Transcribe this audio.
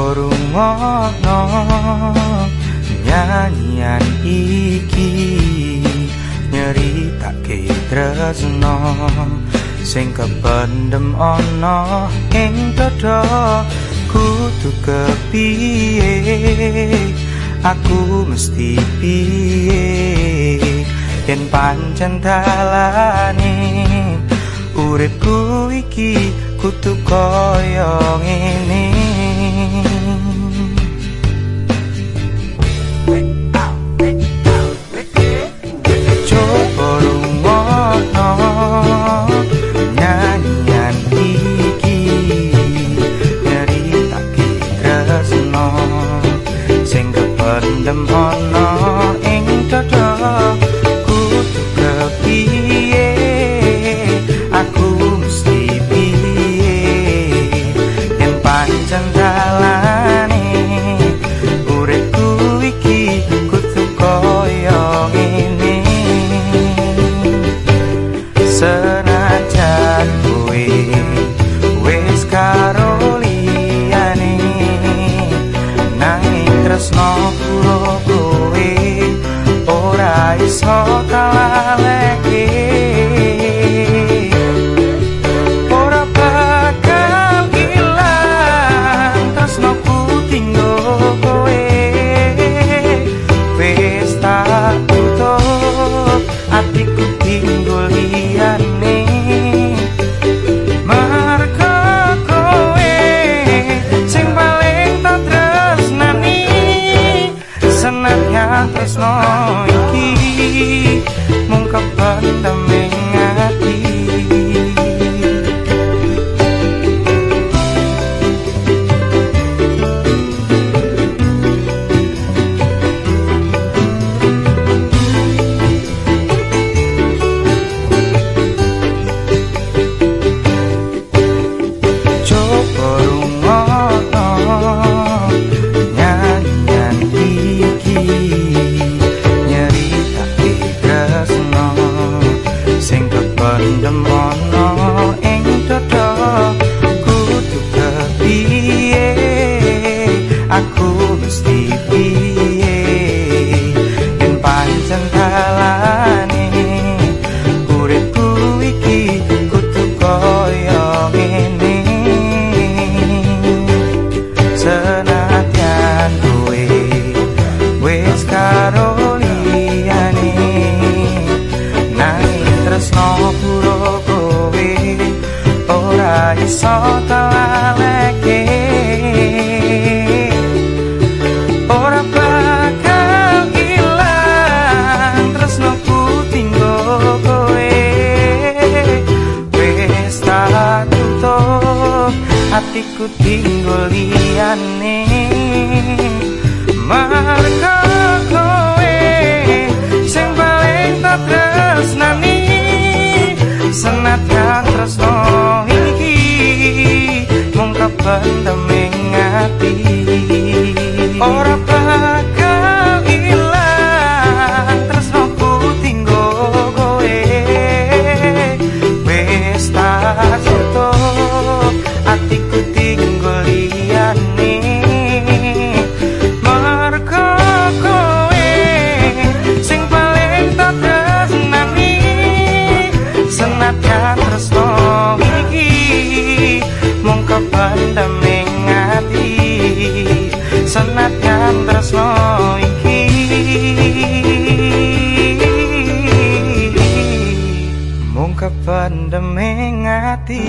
coba rungono nyanyian iki nyeritake tresno. Sing kependem ana ing dada kudu kepiye? Aku mesti piye? Yen pancen dalane uripku iki kudu kaya ngene Pendem ana ing dada kudu kepiye? Aku mesti piye? Yen pancen dalane uripku iki kudu koyo ngene. Senajan ora iso kalaleke iso talaleke ora bakal ilang tresno ku tinggo kowe. Wis tak tutup hatiku tinggo liyane mung ing ati senadyan tresno iki. Mung ing ati